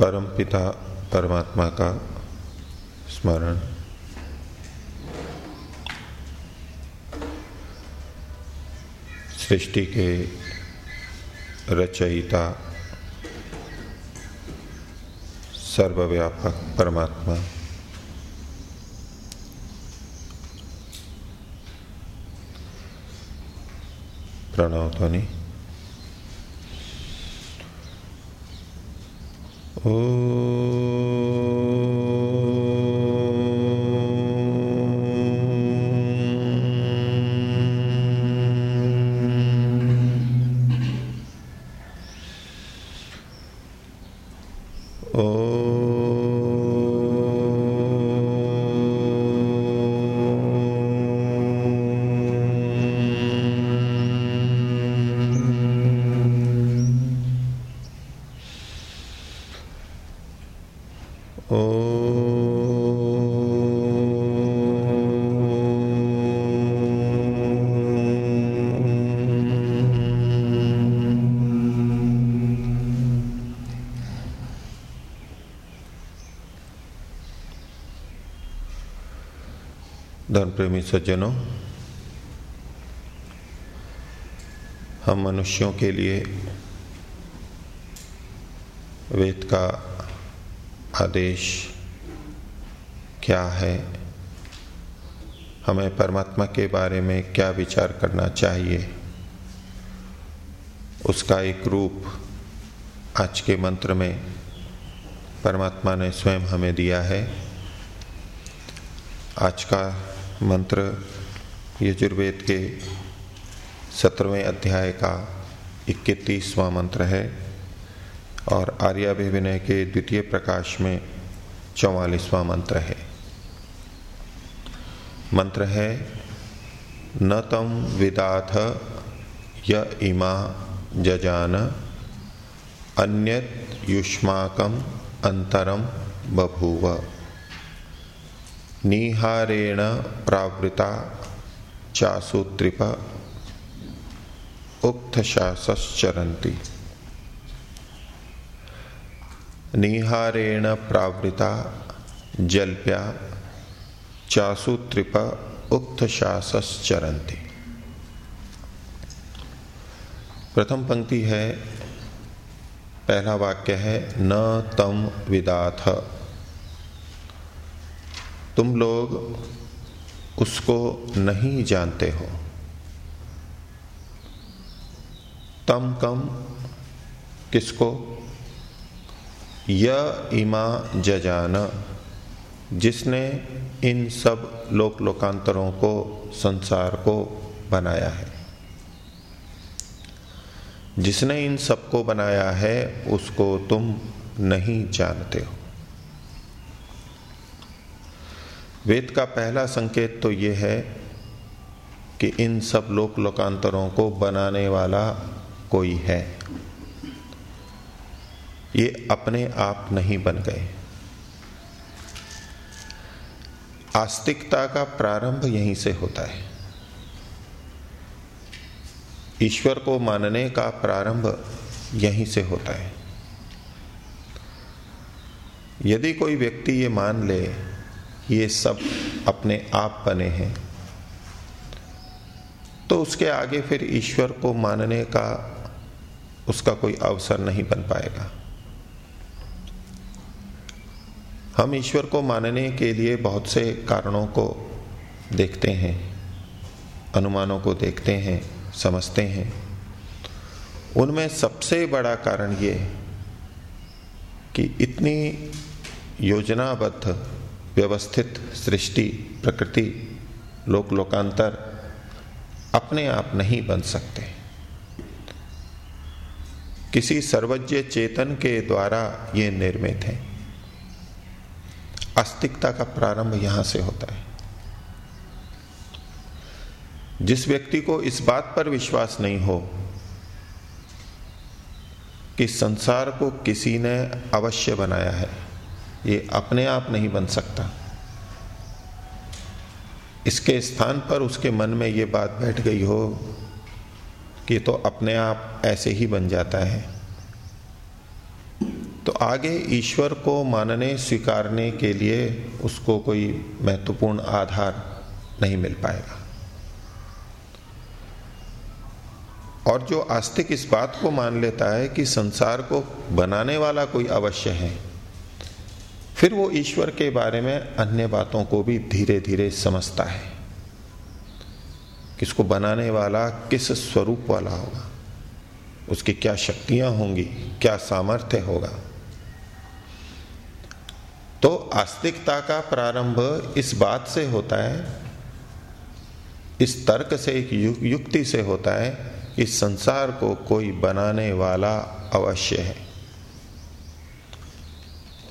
परम पिता परमात्मा का स्मरण। सृष्टि के रचयिता सर्वव्यापक परमात्मा। प्रणव ध्वनि। ओ धर्म प्रेमी सज्जनों हम मनुष्यों के लिए वेद का आदेश क्या है? हमें परमात्मा के बारे में क्या विचार करना चाहिए? उसका एक रूप आज के मंत्र में परमात्मा ने स्वयं हमें दिया है। आज का मंत्र यजुर्वेद के सत्रहवें अध्याय का इक्कीसवां मंत्र है। और आर्याभिविनय के द्वितीय प्रकाश में चौवालीसवां मंत्र है। मंत्र है, न तम विदाथ य इमा जजान, अन्यत युष्माकम अंतरम बभूव। निहारेण प्रावृता चासुत्रिप उक्तशासश्चरन्ति। निहारेण प्रावृता जल्प्या चासुत्रिप उक्तशासश्चरन्ति प्रथम पंक्ति है, पहला वाक्य है, न तम विदाथ। तुम लोग उसको नहीं जानते हो। तम कम किसको य इमा जजान, जिसने इन सब लोक लोकांतरों को, संसार को बनाया है। जिसने इन सबको बनाया है, उसको तुम नहीं जानते हो। वेद का पहला संकेत तो यह है कि इन सब लोक लोकांतरों को बनाने वाला कोई है। ये अपने आप नहीं बन गए। आस्तिकता का प्रारंभ यहीं से होता है। ईश्वर को मानने का प्रारंभ यहीं से होता है। यदि कोई व्यक्ति ये मान ले ये सब अपने आप बने हैं तो उसके आगे फिर ईश्वर को मानने का उसका कोई अवसर नहीं बन पाएगा। हम ईश्वर को मानने के लिए बहुत से कारणों को देखते हैं, अनुमानों को देखते हैं, समझते हैं। उनमें सबसे बड़ा कारण ये कि इतनी योजनाबद्ध, व्यवस्थित सृष्टि, प्रकृति लोक लोकांतर अपने आप नहीं बन सकते। किसी सर्वज्ञ चेतन के द्वारा ये निर्मित है। आस्तिकता का प्रारंभ यहाँ से होता है। जिस व्यक्ति को इस बात पर विश्वास नहीं हो कि संसार को किसी ने अवश्य बनाया है, ये अपने आप नहीं बन सकता। इसके स्थान पर उसके मन में ये बात बैठ गई हो कि तो अपने आप ऐसे ही बन जाता है। तो आगे ईश्वर को मानने, स्वीकारने के लिए उसको कोई महत्वपूर्ण आधार नहीं मिल पाएगा। और जो आस्तिक इस बात को मान लेता है कि संसार को बनाने वाला कोई अवश्य है, फिर वो ईश्वर के बारे में अन्य बातों को भी धीरे धीरे समझता है किसको बनाने वाला किस स्वरूप वाला होगा, उसकी क्या शक्तियाँ होंगी, क्या सामर्थ्य होगा। आस्तिकता का प्रारंभ इस बात से होता है, इस तर्क से, एक युक्ति से होता है कि संसार को कोई बनाने वाला अवश्य है।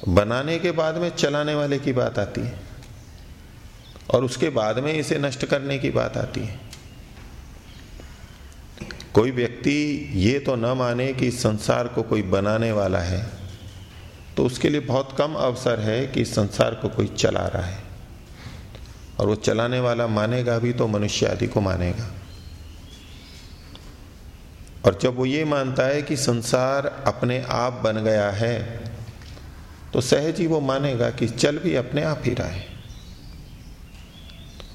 बनाने के बाद में चलाने वाले की बात आती है और उसके बाद में इसे नष्ट करने की बात आती है। कोई व्यक्ति ये तो न माने कि संसार को कोई बनाने वाला है। तो उसके लिए बहुत कम अवसर है कि संसार को कोई चला रहा है। और वो चलाने वाला मानेगा भी तो मनुष्य आदि को मानेगा। और जब वो ये मानता है कि संसार अपने आप बन गया है तो सहज ही वो मानेगा कि चल भी अपने आप ही रहा है।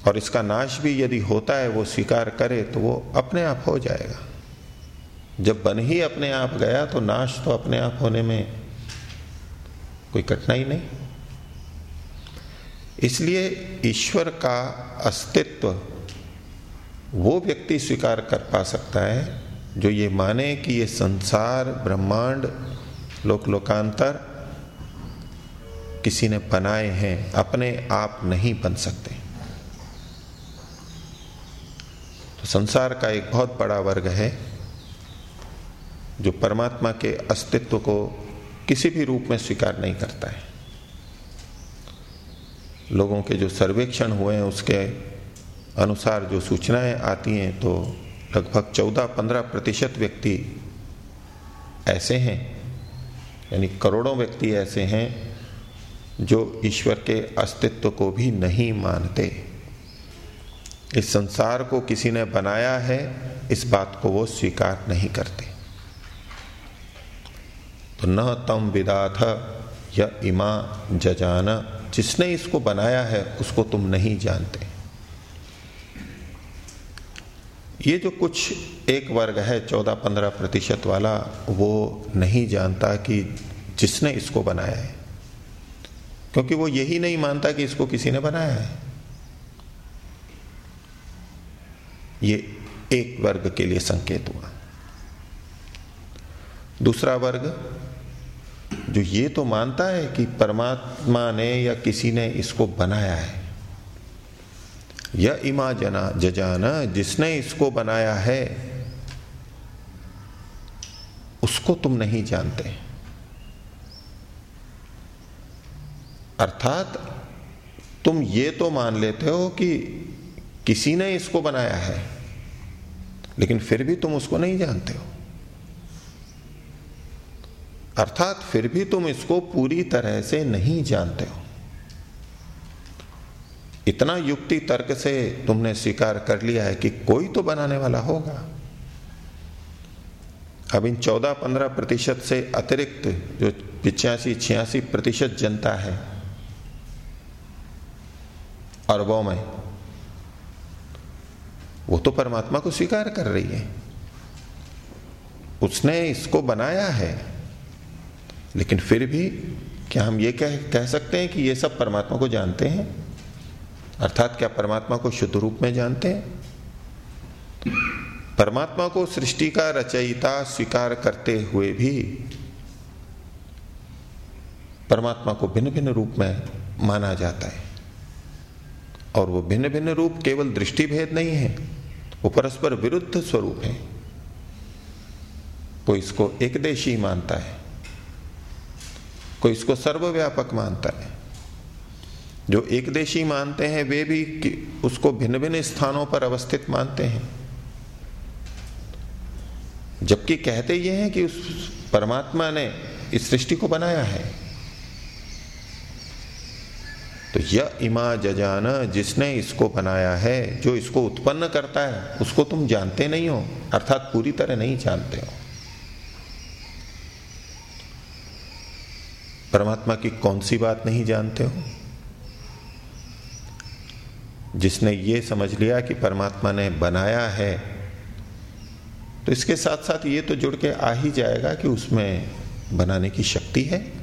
और इसका नाश भी यदि होता है, वो स्वीकार करे तो वो अपने आप हो जाएगा। जब बन ही अपने आप गया तो नाश तो अपने आप होने में कोई कठिनाई नहीं। इसलिए ईश्वर का अस्तित्व वो व्यक्ति स्वीकार कर पा सकता है जो ये माने कि ये संसार, ब्रह्मांड लोक लोकांतर किसी ने बनाए हैं, अपने आप नहीं बन सकते। तो संसार का एक बहुत बड़ा वर्ग है जो परमात्मा के अस्तित्व को किसी भी रूप में स्वीकार नहीं करता है। लोगों के जो सर्वेक्षण हुए हैं, उसके अनुसार जो सूचनाएँ आती हैं तो लगभग 14-15 प्रतिशत व्यक्ति ऐसे हैं, यानी करोड़ों व्यक्ति ऐसे हैं, जो ईश्वर के अस्तित्व को भी नहीं मानते। इस संसार को किसी ने बनाया है, इस बात को वो स्वीकार नहीं करते। तो न तम विदाथ या इमा जजान। जिसने इसको बनाया है, उसको तुम नहीं जानते। ये जो कुछ एक वर्ग है चौदह पंद्रह प्रतिशत वाला, वो नहीं जानता कि जिसने इसको बनाया है। क्योंकि वो यही नहीं मानता कि इसको किसी ने बनाया है। ये एक वर्ग के लिए संकेत हुआ। दूसरा वर्ग जो ये तो मानता है कि परमात्मा ने या किसी ने इसको बनाया है। यह इमा जना जजाना, जिसने इसको बनाया है, उसको तुम नहीं जानते। अर्थात तुम ये तो मान लेते हो कि किसी ने इसको बनाया है, लेकिन फिर भी तुम उसको नहीं जानते हो। अर्थात फिर भी तुम इसको पूरी तरह से नहीं जानते हो। इतना युक्ति तर्क से तुमने स्वीकार कर लिया है कि कोई तो बनाने वाला होगा। अब इन 14-15 प्रतिशत से अतिरिक्त जो पिचासी छियासी प्रतिशत जनता है, अरबों में, वो तो परमात्मा को स्वीकार कर रही है। उसने इसको बनाया है। लेकिन फिर भी क्या हम ये कह कह सकते हैं कि ये सब परमात्मा को जानते हैं? अर्थात क्या परमात्मा को शुद्ध रूप में जानते हैं? परमात्मा को सृष्टि का रचयिता स्वीकार करते हुए भी परमात्मा को भिन्न भिन्न रूप में माना जाता है। और वो भिन्न भिन्न रूप केवल दृष्टि भेद नहीं है, वो परस्पर विरुद्ध स्वरूप है। कोई इसको एकदेशी मानता है। कोई इसको सर्वव्यापक मानता है। जो एक देशी मानते हैं, वे भी उसको भिन्न भिन्न स्थानों पर अवस्थित मानते हैं। जबकि कहते ये हैं कि उस परमात्मा ने इस सृष्टि को बनाया है। तो यह इमा जजान, जिसने इसको बनाया है, जो इसको उत्पन्न करता है, उसको तुम जानते नहीं हो, अर्थात पूरी तरह नहीं जानते हो। परमात्मा की कौन सी बात नहीं जानते हो? जिसने ये समझ लिया कि परमात्मा ने बनाया है तो इसके साथ साथ ये तो जुड़ के आ ही जाएगा कि उसमें बनाने की शक्ति है।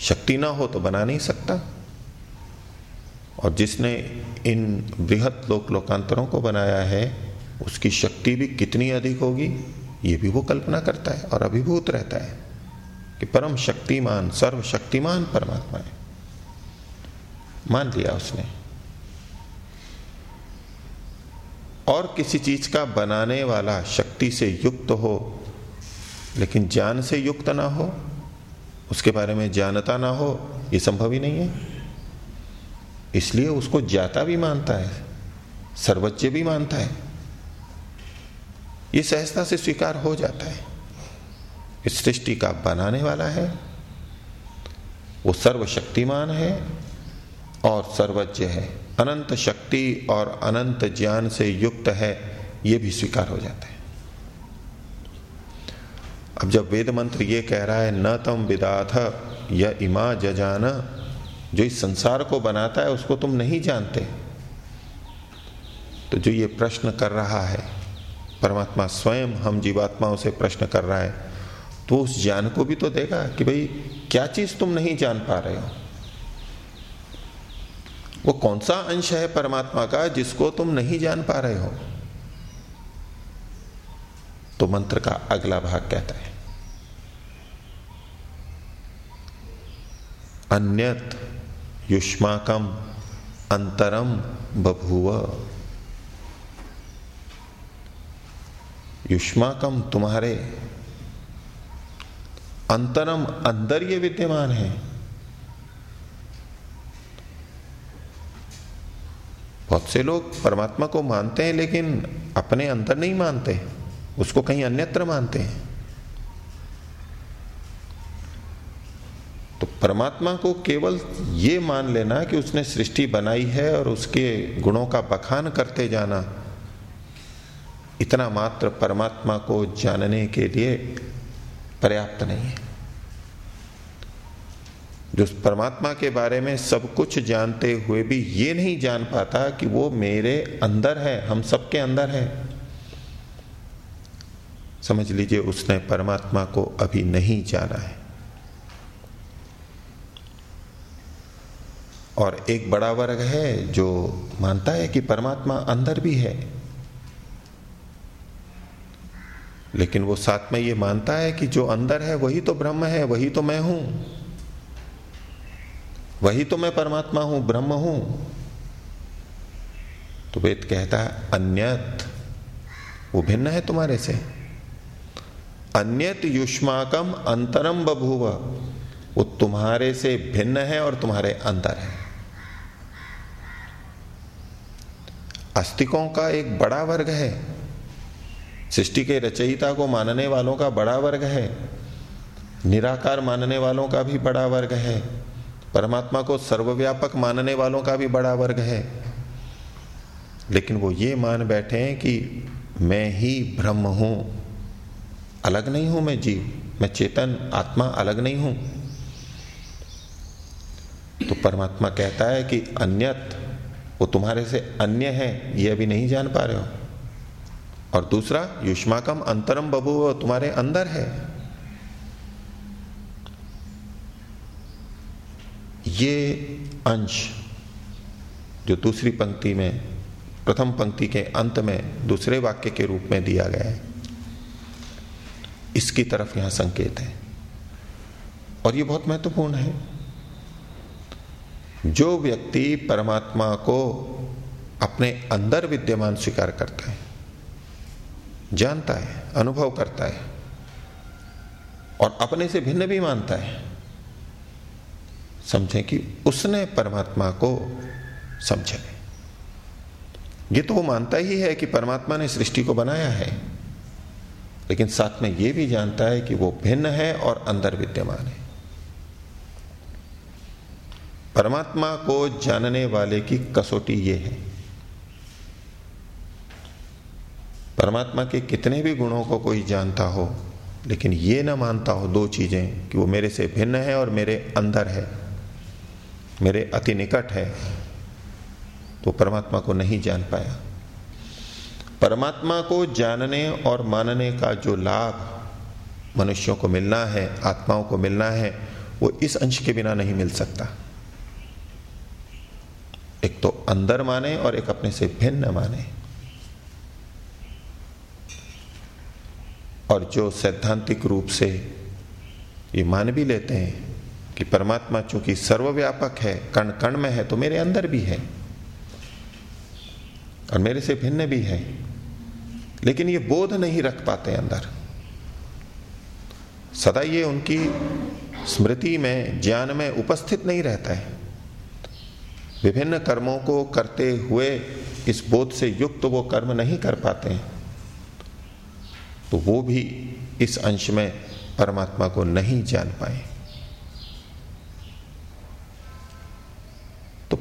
शक्ति ना हो तो बना नहीं सकता। और जिसने इन बृहत लोक लोकांतरों को बनाया है, उसकी शक्ति भी कितनी अधिक होगी, ये भी वो कल्पना करता है और अभिभूत रहता है। कि परम शक्तिमान, सर्वशक्तिमान परमात्मा है। मान लिया उसने। और किसी चीज़ का बनाने वाला शक्ति से युक्त हो, लेकिन ज्ञान से युक्त ना हो, उसके बारे में जानता ना हो यह संभव ही नहीं है। इसलिए उसको ज्ञाता भी मानता है सर्वज्ञ भी मानता है। यह सहजता से स्वीकार हो जाता है। इस सृष्टि का बनाने वाला है। वो सर्वशक्तिमान है और सर्वज्ञ है। अनंत शक्ति और अनंत ज्ञान से युक्त है, ये भी स्वीकार हो जाता है। अब जब वेद मंत्र ये कह रहा है, न तम विदाथ य इमा जजान जो इस संसार को बनाता है, उसको तुम नहीं जानते। तो जो ये प्रश्न कर रहा है, परमात्मा स्वयं हम जीवात्माओं से प्रश्न कर रहा है तो उस ज्ञान को भी तो देगा कि भाई, क्या चीज़ तुम नहीं जान पा रहे हो? वो कौन सा अंश है परमात्मा का जिसको तुम नहीं जान पा रहे हो? तो मंत्र का अगला भाग कहता है, अन्यत युष्माकम अंतरम बभुव। युष्माकम तुम्हारे अंतरम अंदर ये विद्यमान है। बहुत से लोग परमात्मा को मानते हैं, लेकिन अपने अंदर नहीं मानते। उसको कहीं अन्यत्र मानते हैं। तो परमात्मा को केवल ये मान लेना कि उसने सृष्टि बनाई है और उसके गुणों का बखान करते जाना, इतना मात्र परमात्मा को जानने के लिए पर्याप्त नहीं है। जो परमात्मा के बारे में सब कुछ जानते हुए भी ये नहीं जान पाता कि वो मेरे अंदर है, हम सबके अंदर है। समझ लीजिए, उसने परमात्मा को अभी नहीं जाना है। और एक बड़ा वर्ग है जो मानता है कि परमात्मा अंदर भी है। लेकिन वो साथ में ये मानता है कि जो अंदर है, वही तो ब्रह्म है, वही तो मैं हूँ। वही तो मैं परमात्मा हूँ, ब्रह्म हूँ। तो वेद कहता है, अन्यत, वो भिन्न है तुम्हारे से। अन्यत युष्माकम अंतरम बभुव, वो तुम्हारे से भिन्न है और तुम्हारे अंतर है। अस्तिकों का एक बड़ा वर्ग है, सृष्टि के रचयिता को मानने वालों का बड़ा वर्ग है, निराकार मानने वालों का भी बड़ा वर्ग है। परमात्मा को सर्वव्यापक मानने वालों का भी बड़ा वर्ग है। लेकिन वो ये मान बैठे हैं कि मैं ही ब्रह्म हूँ। अलग नहीं हूँ मैं जीव, मैं चेतन, आत्मा अलग नहीं हूँ। तो परमात्मा कहता है कि अन्यत, वो तुम्हारे से अन्य है, ये अभी नहीं जान पा रहे हो। और दूसरा, युष्माकम अंतरम बबू तुम्हारे अंदर है। ये अंश जो दूसरी पंक्ति में, प्रथम पंक्ति के अंत में, दूसरे वाक्य के रूप में दिया गया है, इसकी तरफ़ यहाँ संकेत है। और ये बहुत महत्वपूर्ण है। जो व्यक्ति परमात्मा को अपने अंदर विद्यमान स्वीकार करता है, जानता है, अनुभव करता है, और अपने से भिन्न भी मानता है समझें कि उसने परमात्मा को समझे ये तो वो मानता ही है कि परमात्मा ने सृष्टि को बनाया है, लेकिन साथ में ये भी जानता है कि वो भिन्न है और अंदर विद्यमान है। परमात्मा को जानने वाले की कसौटी ये है। परमात्मा के कितने भी गुणों को कोई जानता हो, लेकिन ये ना मानता हो दो चीज़ें कि वो मेरे से भिन्न है और मेरे अंदर है। मेरे अति निकट है तो परमात्मा को नहीं जान पाया। परमात्मा को जानने और मानने का जो लाभ मनुष्यों को मिलना है, आत्माओं को मिलना है, वो इस अंश के बिना नहीं मिल सकता। एक तो अंदर माने और एक अपने से भिन्न माने। और जो सैद्धांतिक रूप से ये मान भी लेते हैं कि परमात्मा चूँकि सर्वव्यापक है कण कण में है तो मेरे अंदर भी है। और मेरे से भिन्न भी है। लेकिन ये बोध नहीं रख पाते अंदर। सदा ये उनकी स्मृति में, ज्ञान में उपस्थित नहीं रहता है। विभिन्न कर्मों को करते हुए इस बोध से युक्त तो वो कर्म नहीं कर पाते हैं। तो वो भी इस अंश में परमात्मा को नहीं जान पाए।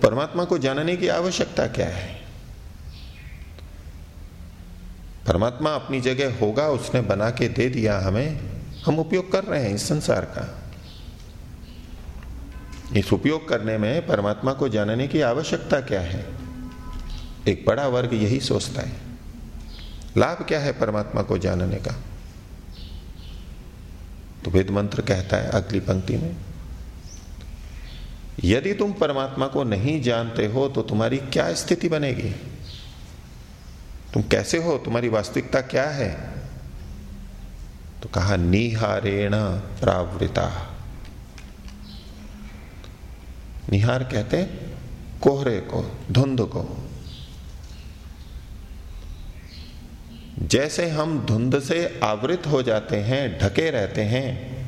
परमात्मा को जानने की आवश्यकता क्या है? परमात्मा अपनी जगह होगा, उसने बना के दे दिया हमें, हम उपयोग कर रहे हैं इस संसार का। इस उपयोग करने में परमात्मा को जानने की आवश्यकता क्या है? एक बड़ा वर्ग यही सोचता है। लाभ क्या है परमात्मा को जानने का? तो वेद मंत्र कहता है अगली पंक्ति में यदि तुम परमात्मा को नहीं जानते हो तो तुम्हारी क्या स्थिति बनेगी? तुम कैसे हो? तुम्हारी वास्तविकता क्या है? तो कहा, निहारेण प्रावृता। निहार कहते कोहरे को, धुंध को। जैसे हम धुंध से आवृत हो जाते हैं, ढके रहते हैं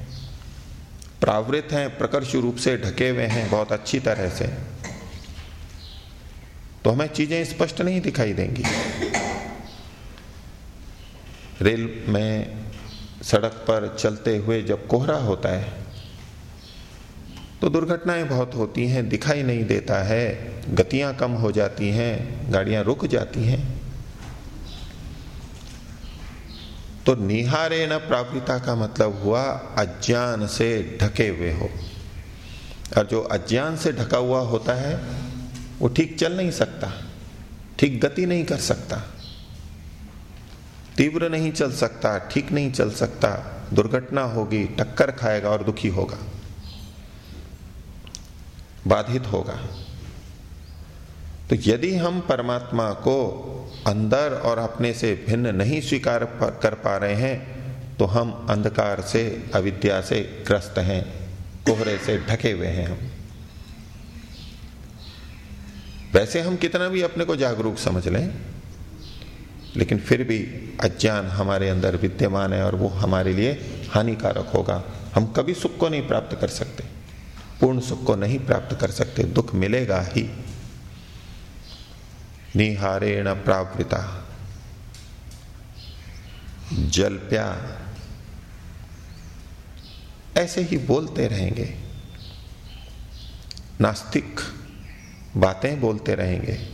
प्रावृत हैं, प्रकर्ष रूप से ढके हुए हैं, बहुत अच्छी तरह से। तो हमें चीज़ें स्पष्ट नहीं दिखाई देंगी। रेल में सड़क पर चलते हुए जब कोहरा होता है तो दुर्घटनाएँ बहुत होती हैं, दिखाई नहीं देता है, गतियाँ कम हो जाती हैं, गाड़ियाँ रुक जाती हैं। तो निहारे न प्राप्यता का मतलब हुआ अज्ञान से ढके हुए हो। और जो अज्ञान से ढका हुआ होता है, वो ठीक चल नहीं सकता, ठीक गति नहीं कर सकता, तीव्र नहीं चल सकता, ठीक नहीं चल सकता, दुर्घटना होगी, टक्कर खाएगा और दुखी होगा, बाधित होगा। तो यदि हम परमात्मा को अंदर और अपने से भिन्न नहीं स्वीकार कर पा रहे हैं तो हम अंधकार से, अविद्या से ग्रस्त हैं, कोहरे से ढके हुए हैं हम। वैसे हम कितना भी अपने को जागरूक समझ लें, लेकिन फिर भी अज्ञान हमारे अंदर विद्यमान है और वो हमारे लिए हानिकारक होगा। हम कभी सुख को नहीं प्राप्त कर सकते, पूर्ण सुख को नहीं प्राप्त कर सकते, दुख मिलेगा ही। निहारेण प्रावृता। जलप्या। ऐसे ही बोलते रहेंगे। नास्तिक बातें बोलते रहेंगे।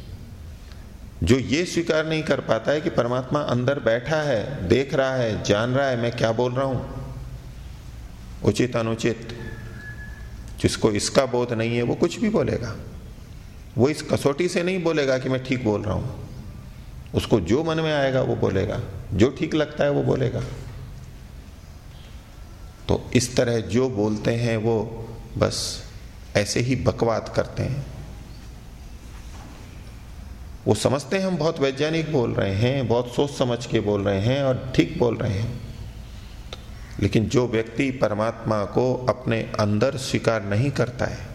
जो ये स्वीकार नहीं कर पाता है कि परमात्मा अंदर बैठा है, देख रहा है, जान रहा है, मैं क्या बोल रहा हूँ? उचित अनुचित जिसको इसका बोध नहीं है, वो कुछ भी बोलेगा। वो इस कसौटी से नहीं बोलेगा कि मैं ठीक बोल रहा हूँ। उसको जो मन में आएगा वो बोलेगा। जो ठीक लगता है वो बोलेगा। तो इस तरह जो बोलते हैं वो बस ऐसे ही बकवाद करते हैं। वो समझते हैं हम बहुत वैज्ञानिक बोल रहे हैं, बहुत सोच समझ के बोल रहे हैं और ठीक बोल रहे हैं। लेकिन जो व्यक्ति परमात्मा को अपने अंदर स्वीकार नहीं करता है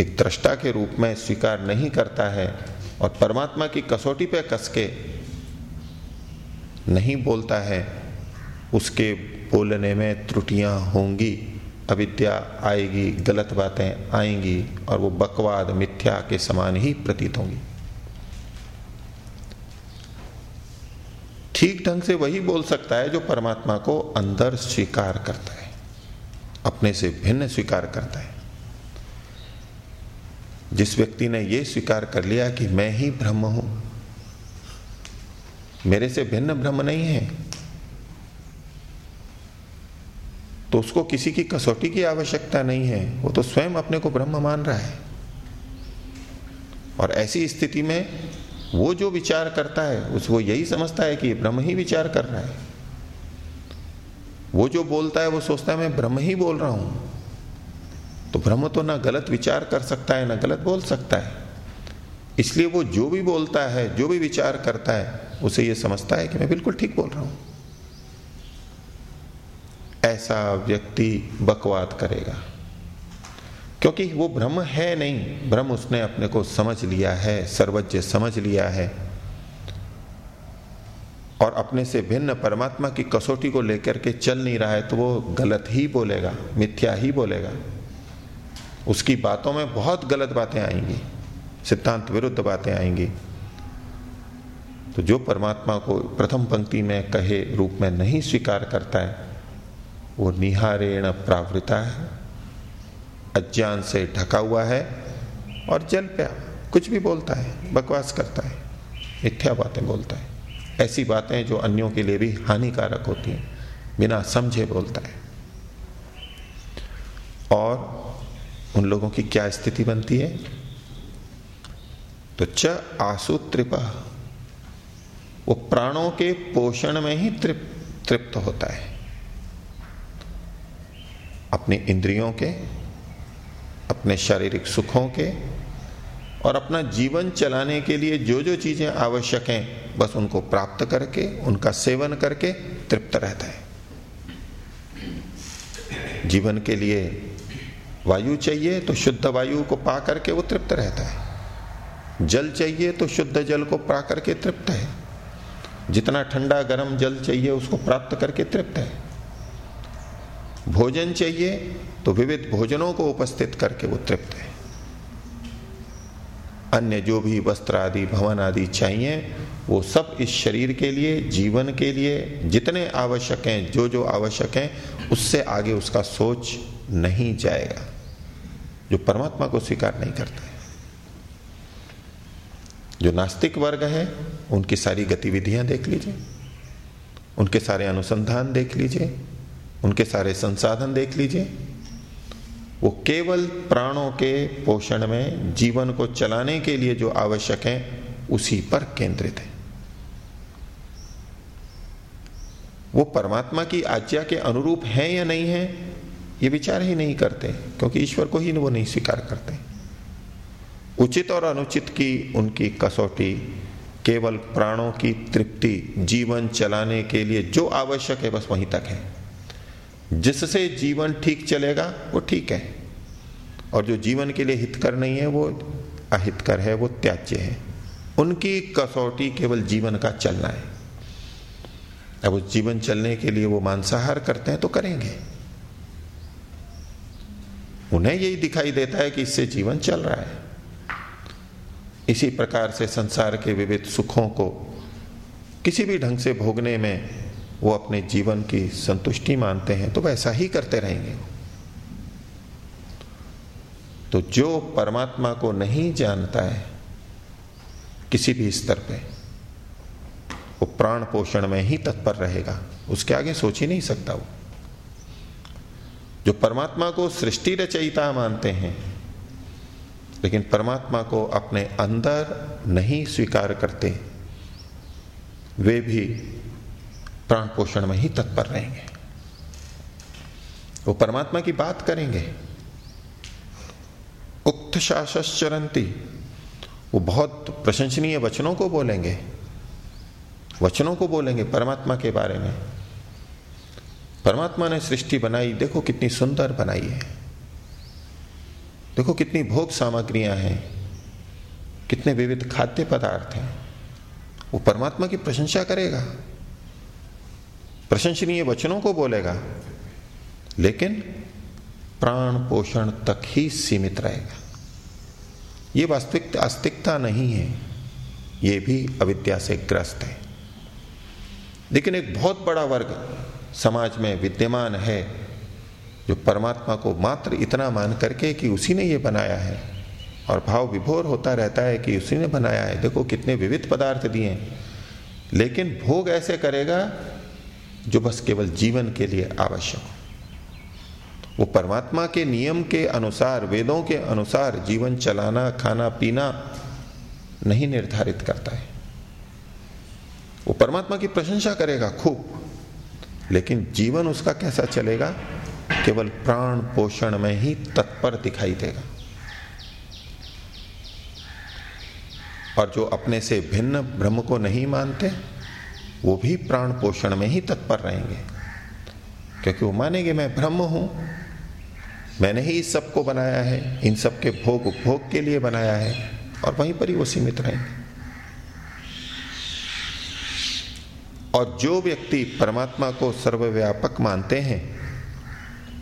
एक दृष्टा के रूप में स्वीकार नहीं करता है और परमात्मा की कसौटी पे कस के नहीं बोलता है, उसके बोलने में त्रुटियाँ होंगी, अविद्या आएगी, गलत बातें आएँगी और वो बकवाद, मिथ्या के समान ही प्रतीत होंगी। ठीक ढंग से वही बोल सकता है जो परमात्मा को अंदर स्वीकार करता है, अपने से भिन्न स्वीकार करता है। जिस व्यक्ति ने यह स्वीकार कर लिया कि मैं ही ब्रह्म हूँ, मेरे से भिन्न ब्रह्म नहीं है तो उसको किसी की कसौटी की आवश्यकता नहीं है। वो तो स्वयं अपने को ब्रह्म मान रहा है। और ऐसी स्थिति में वो जो विचार करता है, उस वो यही समझता है कि ब्रह्म ही विचार कर रहा है। वो जो बोलता है, वो सोचता है, मैं ब्रह्म ही बोल रहा हूँ। तो ब्रह्म तो ना गलत विचार कर सकता है, ना गलत बोल सकता है। इसलिए वो जो भी बोलता है, जो भी विचार करता है, उसे ये समझता है कि मैं बिल्कुल ठीक बोल रहा हूँ। ऐसा व्यक्ति बकवाद करेगा। क्योंकि वो ब्रह्म है नहीं, ब्रह्म उसने अपने को समझ लिया है, सर्वज्ञ समझ लिया है। और अपने से भिन्न परमात्मा की कसौटी को लेकर के चल नहीं रहा है तो वो गलत ही बोलेगा, मिथ्या ही बोलेगा। उसकी बातों में बहुत गलत बातें आएँगी, सिद्धांत विरुद्ध बातें आएँगी। तो जो परमात्मा को प्रथम पंक्ति में कहे रूप में नहीं स्वीकार करता है, वो निहारेण प्रावृता है, अज्ञान से ढका हुआ है और जल प्या कुछ भी बोलता है, बकवास करता है, मिथ्या बातें बोलता है। ऐसी बातें जो अन्यों के लिए भी हानिकारक होती हैं, बिना समझे बोलता है। और उन लोगों की क्या स्थिति बनती है? तो च आसु त्रिपा वो प्राणों के पोषण में ही तृप्त तृप्त होता है। अपने इंद्रियों के, अपने शारीरिक सुखों के और अपना जीवन चलाने के लिए जो जो चीज़ें आवश्यक हैं, बस उनको प्राप्त करके, उनका सेवन करके तृप्त रहता है। जीवन के लिए वायु चाहिए तो शुद्ध वायु को पा करके वो तृप्त रहता है। जल चाहिए तो शुद्ध जल को पा करके तृप्त है। जितना ठंडा गर्म जल चाहिए उसको प्राप्त करके तृप्त है। भोजन चाहिए तो विविध भोजनों को उपस्थित करके वो तृप्त है। अन्य जो भी वस्त्र आदि, भवन आदि चाहिए, वो सब इस शरीर के लिए, जीवन के लिए, जितने आवश्यक हैं, जो जो आवश्यक हैं, उससे आगे उसका सोच नहीं जाएगा। जो परमात्मा को स्वीकार नहीं करता जो नास्तिक वर्ग है, उनकी सारी गतिविधियाँ देख लीजिए। उनके सारे अनुसंधान देख लीजिए। उनके सारे संसाधन देख लीजिए। वो केवल प्राणों के पोषण में, जीवन को चलाने के लिए जो आवश्यक है, उसी पर केंद्रित है। वो परमात्मा की आज्ञा के अनुरूप है या नहीं है? ये विचार ही नहीं करते, क्योंकि ईश्वर को ही वो नहीं स्वीकार करते। उचित और अनुचित की उनकी कसौटी, केवल प्राणों की तृप्ति, जीवन चलाने के लिए जो आवश्यक है, बस वहीं तक है। जिससे जीवन ठीक चलेगा, वो ठीक है। और जो जीवन के लिए हितकर नहीं है, वो अहितकर है, वो त्याज्य है। उनकी कसौटी केवल जीवन का चलना है। अब उस जीवन चलने के लिए वो मांसाहार करते हैं तो करेंगे। उन्हें यही दिखाई देता है कि इससे जीवन चल रहा है। इसी प्रकार से संसार के विविध सुखों को किसी भी ढंग से भोगने में वो अपने जीवन की संतुष्टि मानते हैं तो वैसा ही करते रहेंगे। तो जो परमात्मा को नहीं जानता है, किसी भी स्तर पे, वो प्राण पोषण में ही तत्पर रहेगा। उसके आगे सोच ही नहीं सकता वो। जो परमात्मा को सृष्टि रचयिता मानते हैं, लेकिन परमात्मा को अपने अंदर नहीं स्वीकार करते, वे भी प्राण पोषण में ही तत्पर रहेंगे। वो परमात्मा की बात करेंगे। उक्त शासरंती वो बहुत प्रशंसनीय वचनों को बोलेंगे, वचनों को बोलेंगे परमात्मा के बारे में। परमात्मा ने सृष्टि बनाई, देखो कितनी सुंदर बनाई है। देखो कितनी भोग सामग्रियाँ हैं, कितने विविध खाद्य पदार्थ हैं। वो परमात्मा की प्रशंसा करेगा, प्रशंसनीय वचनों को बोलेगा, लेकिन प्राण पोषण तक ही सीमित रहेगा। ये वास्तविक आस्तिकता नहीं है, ये भी अविद्या से ग्रस्त है। लेकिन एक बहुत बड़ा वर्ग समाज में विद्यमान है, जो परमात्मा को मात्र इतना मान करके कि उसी ने ये बनाया है। और भाव विभोर होता रहता है कि उसी ने बनाया है। देखो कितने विविध पदार्थ दिए लेकिन भोग ऐसे करेगा, जो बस केवल जीवन के लिए आवश्यक हो। वो परमात्मा के नियम के अनुसार, वेदों के अनुसार जीवन चलाना, खाना, पीना नहीं निर्धारित करता है। वो परमात्मा की प्रशंसा करेगा, खूब। लेकिन जीवन उसका कैसा चलेगा? केवल प्राण पोषण में ही तत्पर दिखाई देगा। और जो अपने से भिन्न ब्रह्म को नहीं मानते, वो भी प्राण पोषण में ही तत्पर रहेंगे। क्योंकि वो मानेंगे, मैं ब्रह्म हूँ। मैंने ही इस सबको बनाया है। इन सब के भोग उपभोग के लिए बनाया है। और वहीं पर ही वो सीमित रहेंगे। और जो व्यक्ति परमात्मा को सर्वव्यापक मानते हैं,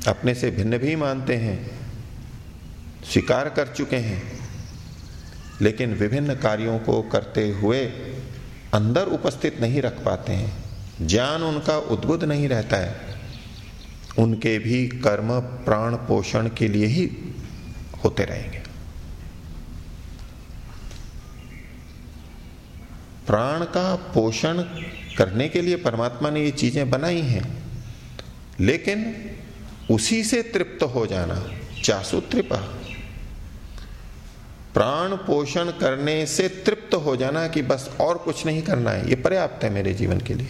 अपने से भिन्न भी मानते हैं, स्वीकार कर चुके हैं, लेकिन विभिन्न कार्यों को करते हुए अंदर उपस्थित नहीं रख पाते हैं, ज्ञान उनका उद्बुद्ध नहीं रहता है, उनके भी कर्म प्राण पोषण के लिए ही होते रहेंगे। प्राण का पोषण करने के लिए परमात्मा ने ये चीज़ें बनाई हैं। लेकिन उसी से तृप्त हो जाना चासु त्रिपा प्राण पोषण करने से तृप्त हो जाना कि बस और कुछ नहीं करना है। ये पर्याप्त है मेरे जीवन के लिए।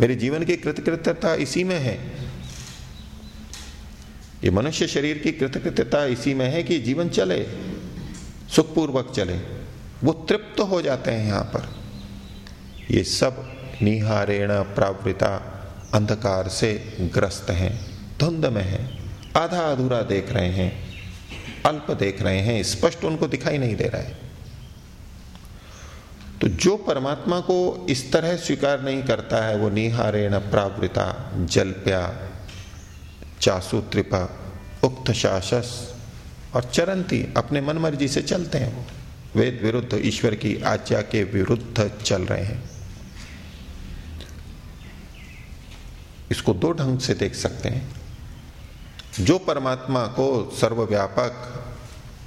मेरे जीवन की कृतकृत्यता इसी में है। ये मनुष्य शरीर की कृतकृत्यता इसी में है कि जीवन चले, सुखपूर्वक चले। वो तृप्त हो जाते हैं यहाँ पर। ये सब निहारेण प्रावृता अंधकार से ग्रस्त हैं, धुंध में हैं, आधा अधूरा देख रहे हैं, अल्प देख रहे हैं, स्पष्ट उनको दिखाई नहीं दे रहा है। तो जो परमात्मा को इस तरह स्वीकार नहीं करता है, वो निहारेण प्रावृता, जलप्या चासु त्रिपा उक्त शासस और चरंती अपने मन मर्ज़ी से चलते हैं वो। वेद विरुद्ध ईश्वर की आज्ञा के विरुद्ध चल रहे हैं। इसको दो ढंग से देख सकते हैं। जो परमात्मा को सर्वव्यापक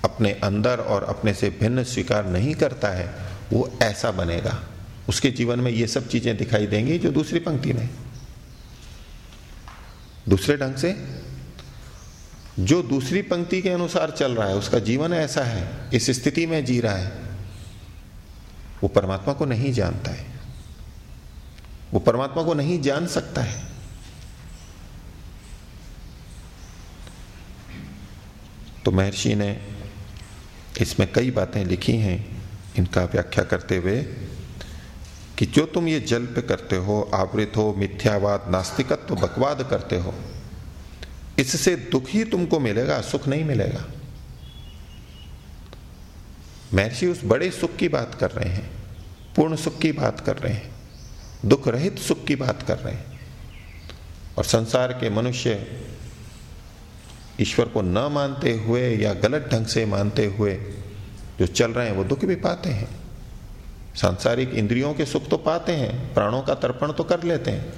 अपने अंदर और अपने से भिन्न स्वीकार नहीं करता है, वो ऐसा बनेगा। उसके जीवन में ये सब चीज़ें दिखाई देंगी जो दूसरी पंक्ति में। दूसरे ढंग से, जो दूसरी पंक्ति के अनुसार चल रहा है, उसका जीवन ऐसा है, इस स्थिति में जी रहा है, वो परमात्मा को नहीं जानता है। वो परमात्मा को नहीं जान सकता है। तो महर्षि ने इसमें कई बातें लिखी हैं, इनका व्याख्या करते हुए कि जो तुम ये जल्प करते हो, आवृत हो, मिथ्यावाद, नास्तिकत्व, बकवाद करते हो, इससे दुख ही तुमको मिलेगा, सुख नहीं मिलेगा। महर्षि उस बड़े सुख की बात कर रहे हैं, पूर्ण सुख की बात कर रहे हैं दुख रहित सुख की बात कर रहे हैं। और संसार के मनुष्य ईश्वर को न मानते हुए या गलत ढंग से मानते हुए जो चल रहे हैं, वो दुख भी पाते हैं। सांसारिक इंद्रियों के सुख तो पाते हैं, प्राणों का तर्पण तो कर लेते हैं,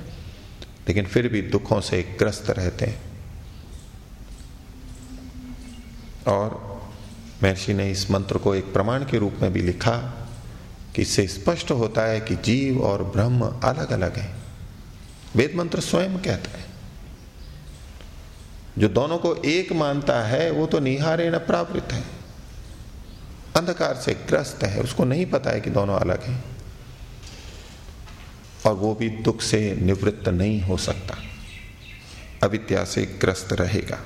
लेकिन फिर भी दुखों से ग्रस्त रहते हैं। और महर्षि ने इस मंत्र को एक प्रमाण के रूप में भी लिखा कि इससे स्पष्ट होता है कि जीव और ब्रह्म अलग अलग है। वेद मंत्र स्वयं कहता है। जो दोनों को एक मानता है, वो तो निहारेण प्रावृत है। अंधकार से ग्रस्त है, उसको नहीं पता है कि दोनों अलग हैं। और वो भी दुख से निवृत्त नहीं हो सकता। अविद्या से ग्रस्त रहेगा।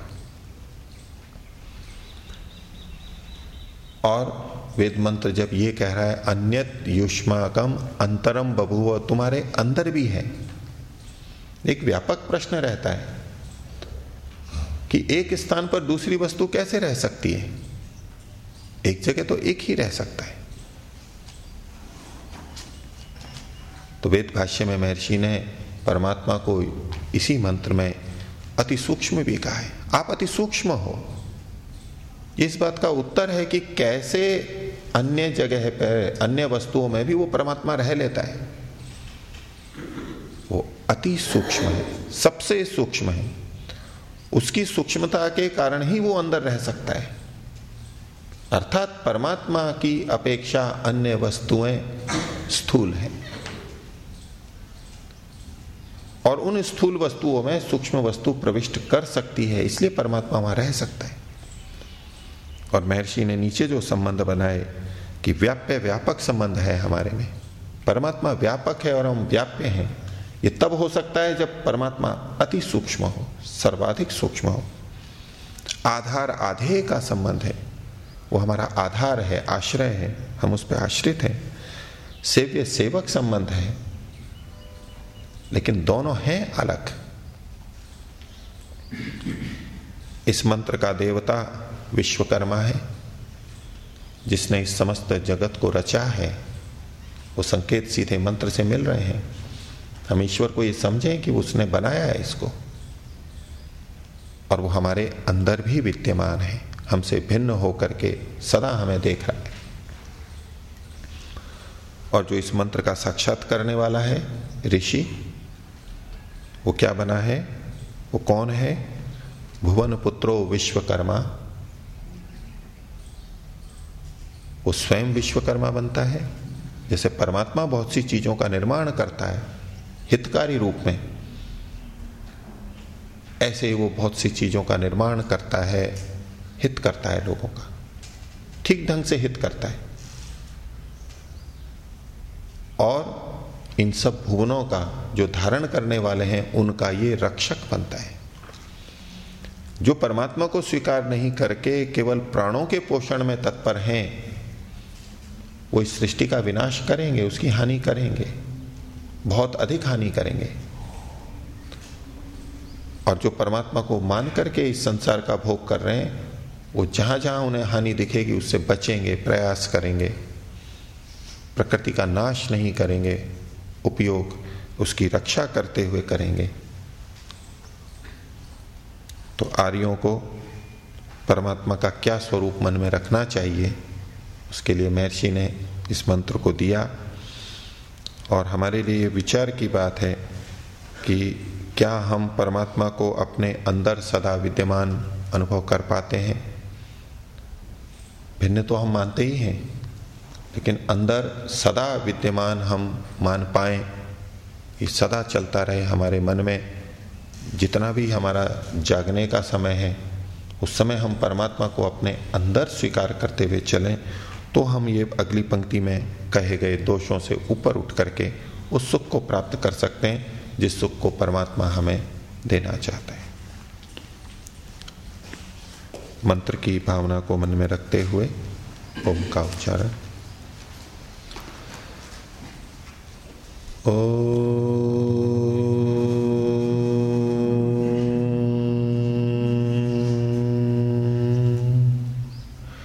और वेद मंत्र जब ये कह रहा है, अन्यत युष्माकम अंतरम बभुव, तुम्हारे अंदर भी है। एक व्यापक प्रश्न रहता है। कि एक स्थान पर दूसरी वस्तु कैसे रह सकती है? एक जगह तो एक ही रह सकता है। तो वेद भाष्य में महर्षि ने परमात्मा को इसी मंत्र में अति सूक्ष्म भी कहा है। आप अति सूक्ष्म हो। इस बात का उत्तर है कि कैसे अन्य जगह पर, अन्य वस्तुओं में भी वो परमात्मा रह लेता है। वो अति सूक्ष्म है, सबसे सूक्ष्म है। उसकी सूक्ष्मता के कारण ही वो अंदर रह सकता है। अर्थात परमात्मा की अपेक्षा अन्य वस्तुएँ स्थूल हैं। और उन स्थूल वस्तुओं में सूक्ष्म वस्तु प्रविष्ट कर सकती है, इसलिए परमात्मा वहाँ रह सकता है। और महर्षि ने नीचे जो संबंध बनाए कि व्याप्य व्यापक संबंध है हमारे में। परमात्मा व्यापक है और हम व्याप्य हैं। ये तब हो सकता है जब परमात्मा अति सूक्ष्म हो, सर्वाधिक सूक्ष्म हो। आधार आधेय का संबंध है। वो हमारा आधार है, आश्रय है, हम उस पर आश्रित हैं। सेव्य सेवक संबंध है। लेकिन दोनों हैं अलग। इस मंत्र का देवता विश्वकर्मा है, जिसने इस समस्त जगत को रचा है। वो संकेत सीधे मंत्र से मिल रहे हैं। हम ईश्वर को ये समझें कि उसने बनाया है इसको। और वो हमारे अंदर भी विद्यमान है। हमसे भिन्न होकर के सदा हमें देख रहा है। और जो इस मंत्र का साक्षात करने वाला है, ऋषि, वो क्या बना है? वो कौन है? भुवन पुत्रो विश्वकर्मा। वो स्वयं विश्वकर्मा बनता है। जैसे परमात्मा बहुत सी चीज़ों का निर्माण करता है हितकारी रूप में। ऐसे वो बहुत सी चीज़ों का निर्माण करता है, हित करता है लोगों का। ठीक ढंग से हित करता है। और इन सब भुवनों का जो धारण करने वाले हैं, उनका ये रक्षक बनता है। जो परमात्मा को स्वीकार नहीं करके केवल प्राणों के पोषण में तत्पर हैं, वो इस सृष्टि का विनाश करेंगे, उसकी हानि करेंगे। बहुत अधिक हानि करेंगे। और जो परमात्मा को मान करके इस संसार का भोग कर रहे हैं, वो जहाँ जहाँ उन्हें हानि दिखेगी, उससे बचेंगे, प्रयास करेंगे। प्रकृति का नाश नहीं करेंगे, उपयोग उसकी रक्षा करते हुए करेंगे। तो आर्यों को परमात्मा का क्या स्वरूप मन में रखना चाहिए, उसके लिए महर्षि ने इस मंत्र को दिया। और हमारे लिए विचार की बात है कि क्या हम परमात्मा को अपने अंदर सदा विद्यमान अनुभव कर पाते हैं? भिन्न तो हम मानते ही हैं, लेकिन अंदर सदा विद्यमान हम मान पाए ये सदा चलता रहे हमारे मन में। जितना भी हमारा जागने का समय है, उस समय हम परमात्मा को अपने अंदर स्वीकार करते हुए चलें तो हम ये अगली पंक्ति में कहे गए दोषों से ऊपर उठ करके उस सुख को प्राप्त कर सकते हैं, जिस सुख को परमात्मा हमें देना चाहते हैं। मंत्र की भावना को मन में रखते हुए ओम का उच्चारण। ओ